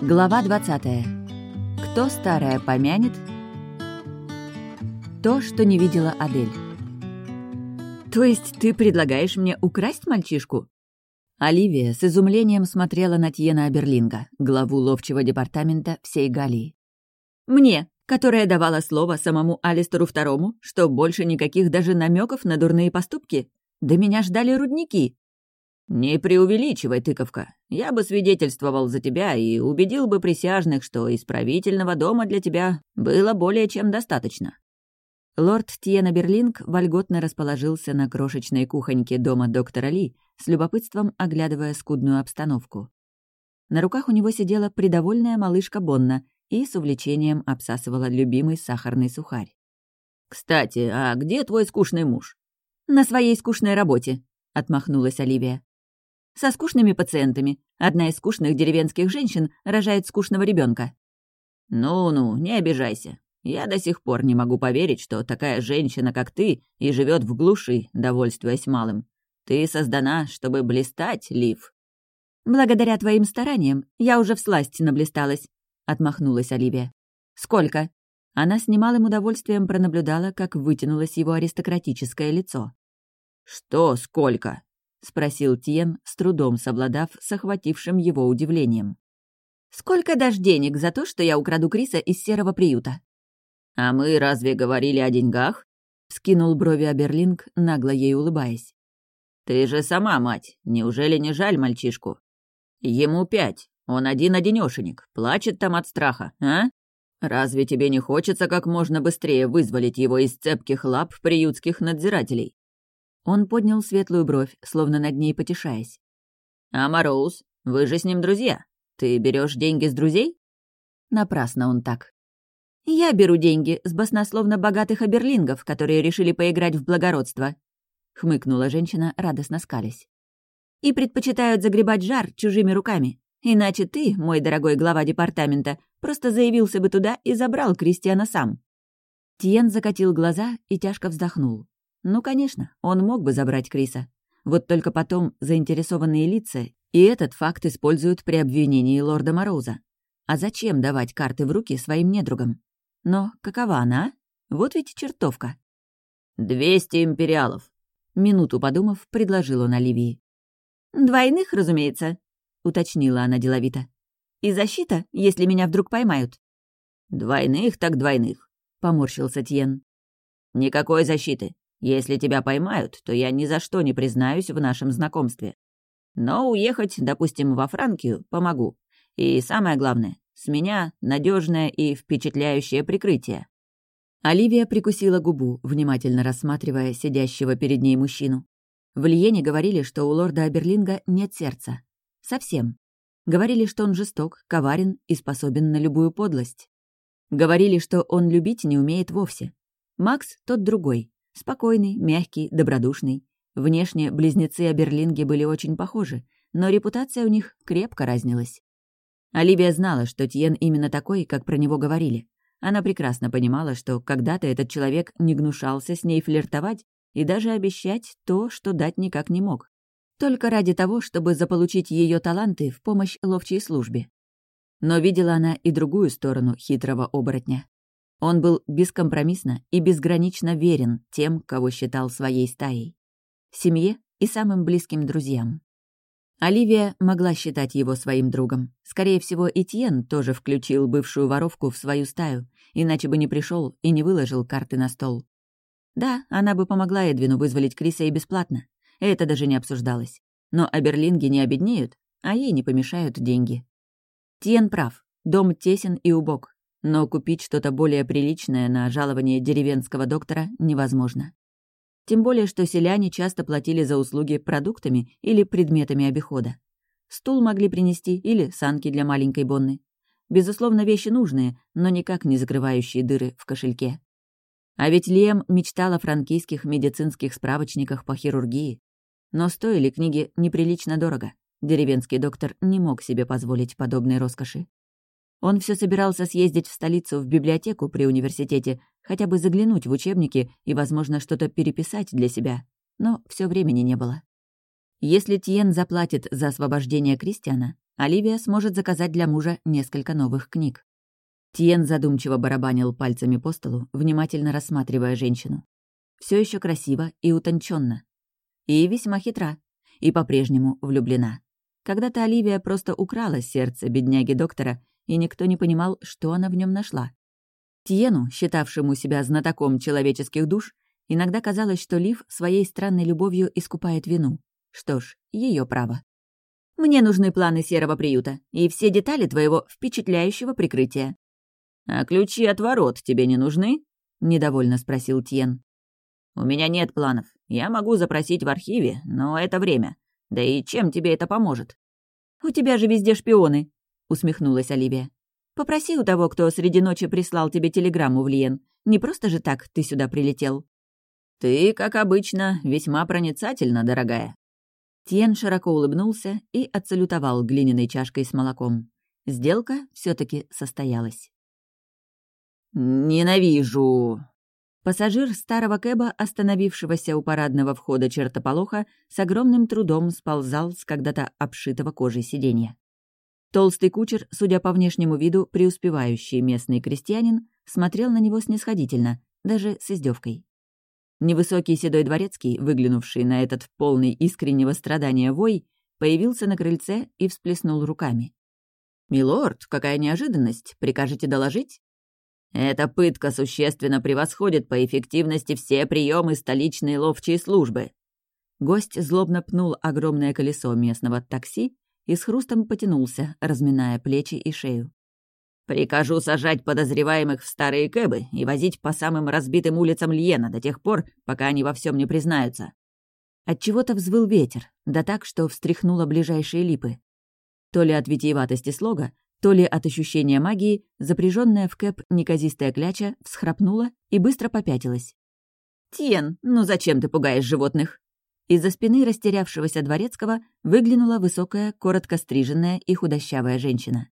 Глава 20. Кто старое помянет? То, что не видела Адель. «То есть ты предлагаешь мне украсть мальчишку?» Оливия с изумлением смотрела на Тьена Аберлинга, главу ловчего департамента всей Галии. «Мне, которая давала слово самому Алистеру Второму, что больше никаких даже намеков на дурные поступки? Да меня ждали рудники!» «Не преувеличивай, тыковка. Я бы свидетельствовал за тебя и убедил бы присяжных, что исправительного дома для тебя было более чем достаточно». Лорд Тьена Берлинг вольготно расположился на крошечной кухоньке дома доктора Ли, с любопытством оглядывая скудную обстановку. На руках у него сидела придовольная малышка Бонна и с увлечением обсасывала любимый сахарный сухарь. «Кстати, а где твой скучный муж?» «На своей скучной работе», — отмахнулась Оливия со скучными пациентами. Одна из скучных деревенских женщин рожает скучного ребенка. «Ну-ну, не обижайся. Я до сих пор не могу поверить, что такая женщина, как ты, и живет в глуши, довольствуясь малым. Ты создана, чтобы блистать, Лив». «Благодаря твоим стараниям я уже в сласть наблисталась», — отмахнулась Оливия. «Сколько?» Она с немалым удовольствием пронаблюдала, как вытянулось его аристократическое лицо. «Что сколько?» — спросил Тьен, с трудом совладав с охватившим его удивлением. «Сколько дашь денег за то, что я украду Криса из серого приюта?» «А мы разве говорили о деньгах?» — скинул брови Аберлинг, нагло ей улыбаясь. «Ты же сама мать, неужели не жаль мальчишку? Ему пять, он один-одинёшенек, плачет там от страха, а? Разве тебе не хочется как можно быстрее вызволить его из цепких лап приютских надзирателей?» Он поднял светлую бровь, словно над ней потешаясь. «А Мороуз, вы же с ним друзья. Ты берешь деньги с друзей?» Напрасно он так. «Я беру деньги с баснословно богатых оберлингов, которые решили поиграть в благородство», — хмыкнула женщина, радостно скались. «И предпочитают загребать жар чужими руками. Иначе ты, мой дорогой глава департамента, просто заявился бы туда и забрал Кристиана сам». Тиен закатил глаза и тяжко вздохнул. Ну, конечно, он мог бы забрать Криса. Вот только потом заинтересованные лица и этот факт используют при обвинении лорда Мороза. А зачем давать карты в руки своим недругам? Но какова она? Вот ведь чертовка. «Двести империалов», — минуту подумав, предложил он Оливии. «Двойных, разумеется», — уточнила она деловито. «И защита, если меня вдруг поймают». «Двойных так двойных», — поморщился Тьен. «Никакой защиты. Если тебя поймают, то я ни за что не признаюсь в нашем знакомстве. Но уехать, допустим, во Франкию помогу. И самое главное, с меня надежное и впечатляющее прикрытие». Оливия прикусила губу, внимательно рассматривая сидящего перед ней мужчину. В Лиене говорили, что у лорда Аберлинга нет сердца. Совсем. Говорили, что он жесток, коварен и способен на любую подлость. Говорили, что он любить не умеет вовсе. Макс — тот другой, Спокойный, мягкий, добродушный. Внешне близнецы Аберлинги были очень похожи, но репутация у них крепко разнилась. Оливия знала, что Тьен именно такой, как про него говорили. Она прекрасно понимала, что когда-то этот человек не гнушался с ней флиртовать и даже обещать то, что дать никак не мог. Только ради того, чтобы заполучить ее таланты в помощь ловчей службе. Но видела она и другую сторону хитрого оборотня. Он был бескомпромиссно и безгранично верен тем, кого считал своей стаей. Семье и самым близким друзьям. Оливия могла считать его своим другом. Скорее всего, Этьен тоже включил бывшую воровку в свою стаю, иначе бы не пришел и не выложил карты на стол. Да, она бы помогла Эдвину вызволить Криса и бесплатно. Это даже не обсуждалось. Но аберлинги не обеднеют, а ей не помешают деньги. Тьен прав. Дом тесен и убог, но купить что-то более приличное на жалование деревенского доктора невозможно. Тем более, что селяне часто платили за услуги продуктами или предметами обихода. Стул могли принести или санки для маленькой Бонны. Безусловно, вещи нужные, но никак не закрывающие дыры в кошельке. А ведь Лем мечтал о франкийских медицинских справочниках по хирургии. Но стоили книги неприлично дорого. Деревенский доктор не мог себе позволить подобной роскоши. Он все собирался съездить в столицу в библиотеку при университете, хотя бы заглянуть в учебники и, возможно, что-то переписать для себя. Но все времени не было. Если Тиен заплатит за освобождение Кристиана, Оливия сможет заказать для мужа несколько новых книг. Тиен задумчиво барабанил пальцами по столу, внимательно рассматривая женщину. Все еще красиво и утонченно. И весьма хитра. И по-прежнему влюблена. Когда-то Оливия просто украла сердце бедняги-доктора, и никто не понимал, что она в нем нашла. Тиену, считавшему себя знатоком человеческих душ, иногда казалось, что Лив своей странной любовью искупает вину. Что ж, ее право. «Мне нужны планы серого приюта и все детали твоего впечатляющего прикрытия». «А ключи от ворот тебе не нужны?» — недовольно спросил Тьен. «У меня нет планов. Я могу запросить в архиве, но это время. Да и чем тебе это поможет?» «У тебя же везде шпионы», — усмехнулась Оливия. «Попроси у того, кто среди ночи прислал тебе телеграмму в Лиен. Не просто же так ты сюда прилетел». «Ты, как обычно, весьма проницательна, дорогая». Тьен широко улыбнулся и отсалютовал глиняной чашкой с молоком. Сделка все таки состоялась. «Ненавижу!» Пассажир старого кэба, остановившегося у парадного входа чертополоха, с огромным трудом сползал с когда-то обшитого кожей сиденья. Толстый кучер, судя по внешнему виду, преуспевающий местный крестьянин, смотрел на него снисходительно, даже с издевкой. Невысокий седой дворецкий, выглянувший на этот полный искреннего страдания вой, появился на крыльце и всплеснул руками. «Милорд, какая неожиданность! Прикажете доложить?» Эта пытка существенно превосходит по эффективности все приемы столичной ловчей службы. Гость злобно пнул огромное колесо местного такси и с хрустом потянулся, разминая плечи и шею. «Прикажу сажать подозреваемых в старые кэбы и возить по самым разбитым улицам Льена до тех пор, пока они во всем не признаются». Отчего-то взвыл ветер, да так, что встряхнуло ближайшие липы. То ли от витиеватости слога, то ли от ощущения магии, запряженная в кэп неказистая кляча всхрапнула и быстро попятилась. «Тьен, ну зачем ты пугаешь животных?» Из-за спины растерявшегося дворецкого выглянула высокая, коротко стриженная и худощавая женщина.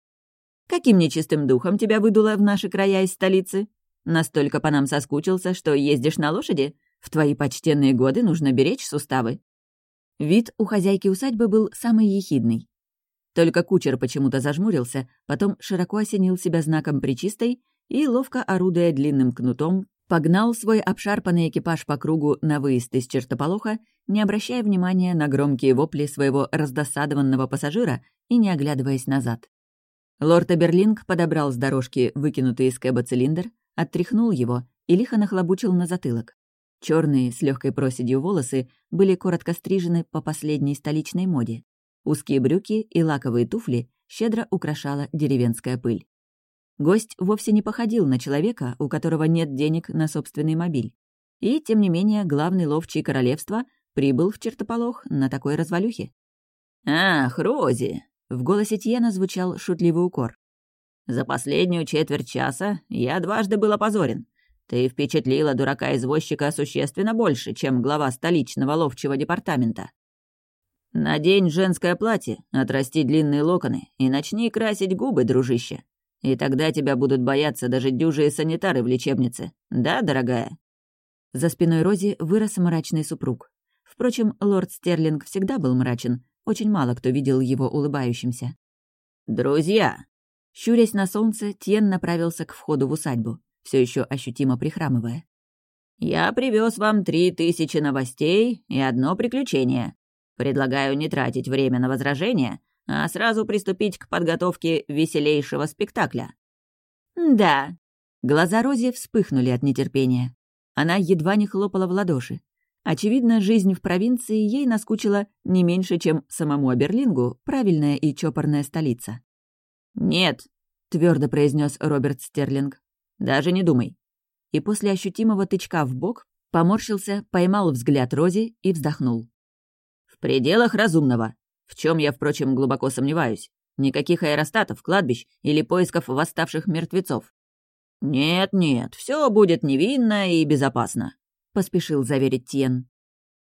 «Каким нечистым духом тебя выдуло в наши края из столицы? Настолько по нам соскучился, что ездишь на лошади? В твои почтенные годы нужно беречь суставы». Вид у хозяйки усадьбы был самый ехидный. Только кучер почему-то зажмурился, потом широко осенил себя знаком причистой и, ловко орудуя длинным кнутом, погнал свой обшарпанный экипаж по кругу на выезд из чертополоха, не обращая внимания на громкие вопли своего раздосадованного пассажира и не оглядываясь назад. Лорд Аберлинг подобрал с дорожки выкинутый из кэба цилиндр, оттряхнул его и лихо нахлобучил на затылок. Черные с легкой проседью волосы были коротко стрижены по последней столичной моде. Узкие брюки и лаковые туфли щедро украшала деревенская пыль. Гость вовсе не походил на человека, у которого нет денег на собственный мобиль. И, тем не менее, главный ловчий королевства прибыл в чертополох на такой развалюхе. «Ах, Рози!» — в голосе Тьена звучал шутливый укор. «За последнюю четверть часа я дважды был опозорен. Ты впечатлила дурака-извозчика существенно больше, чем глава столичного ловчего департамента. Надень женское платье, отрасти длинные локоны и начни красить губы, дружище. И тогда тебя будут бояться даже дюжие санитары в лечебнице. Да, дорогая?» За спиной Рози вырос мрачный супруг. Впрочем, лорд Стерлинг всегда был мрачен. Очень мало кто видел его улыбающимся. «Друзья!» Щурясь на солнце, Тьен направился к входу в усадьбу, все еще ощутимо прихрамывая. «Я привез вам три тысячи новостей и одно приключение. Предлагаю не тратить время на возражения, а сразу приступить к подготовке веселейшего спектакля». «Да». Глаза Рози вспыхнули от нетерпения. Она едва не хлопала в ладоши. Очевидно, жизнь в провинции ей наскучила не меньше, чем самому Аберлингу правильная и чопорная столица. «Нет», — твердо произнес Роберт Стерлинг. «Даже не думай». И после ощутимого тычка в бок поморщился, поймал взгляд Рози и вздохнул пределах разумного. В чем я, впрочем, глубоко сомневаюсь. Никаких аэростатов, кладбищ или поисков восставших мертвецов. «Нет-нет, все будет невинно и безопасно», — поспешил заверить Тьен.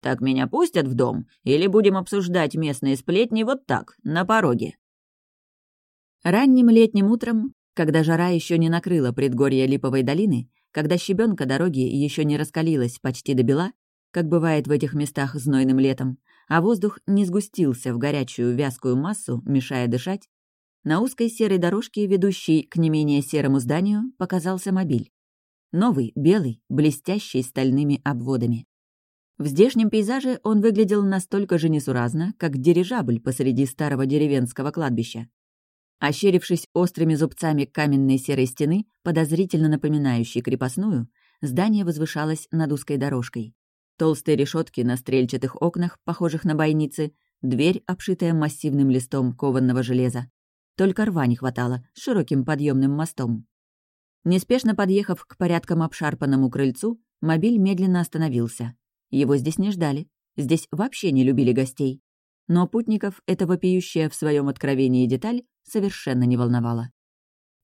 «Так меня пустят в дом, или будем обсуждать местные сплетни вот так, на пороге?» Ранним летним утром, когда жара еще не накрыла предгорье Липовой долины, когда щебенка дороги еще не раскалилась почти до бела, как бывает в этих местах знойным летом, а воздух не сгустился в горячую вязкую массу, мешая дышать, на узкой серой дорожке, ведущей к не менее серому зданию, показался мобиль. Новый, белый, блестящий стальными обводами. В здешнем пейзаже он выглядел настолько же несуразно, как дирижабль посреди старого деревенского кладбища. Ощерившись острыми зубцами каменной серой стены, подозрительно напоминающей крепостную, здание возвышалось над узкой дорожкой. Толстые решетки на стрельчатых окнах, похожих на бойницы, дверь, обшитая массивным листом кованного железа. Только рва не хватало, с широким подъемным мостом. Неспешно подъехав к порядком обшарпанному крыльцу, мобиль медленно остановился. Его здесь не ждали. Здесь вообще не любили гостей. Но путников эта вопиющая в своем откровении деталь совершенно не волновала.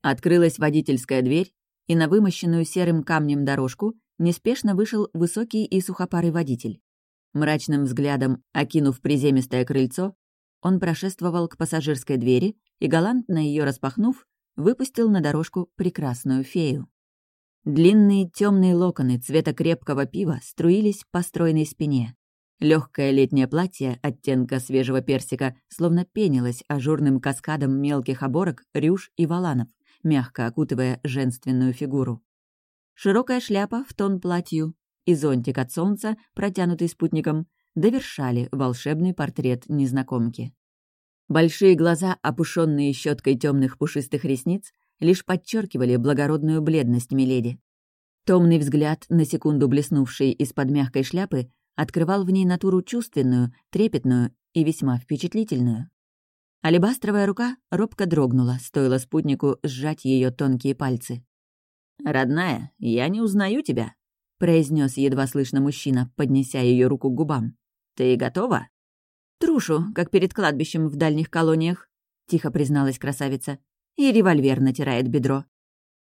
Открылась водительская дверь, и на вымощенную серым камнем дорожку неспешно вышел высокий и сухопарый водитель. Мрачным взглядом, окинув приземистое крыльцо, он прошествовал к пассажирской двери и, галантно ее распахнув, выпустил на дорожку прекрасную фею. Длинные темные локоны цвета крепкого пива струились по стройной спине. Легкое летнее платье оттенка свежего персика словно пенилось ажурным каскадом мелких оборок, рюш и валанов, мягко окутывая женственную фигуру. Широкая шляпа в тон платью и зонтик от солнца, протянутый спутником, довершали волшебный портрет незнакомки. Большие глаза, опушенные щеткой темных пушистых ресниц, лишь подчеркивали благородную бледность Миледи. Томный взгляд, на секунду блеснувший из-под мягкой шляпы, открывал в ней натуру чувственную, трепетную и весьма впечатлительную. Алебастровая рука робко дрогнула, стоило спутнику сжать ее тонкие пальцы. «Родная, я не узнаю тебя», — произнес едва слышно мужчина, поднеся ее руку к губам. «Ты готова?» «Трушу, как перед кладбищем в дальних колониях», — тихо призналась красавица. «И револьвер натирает бедро».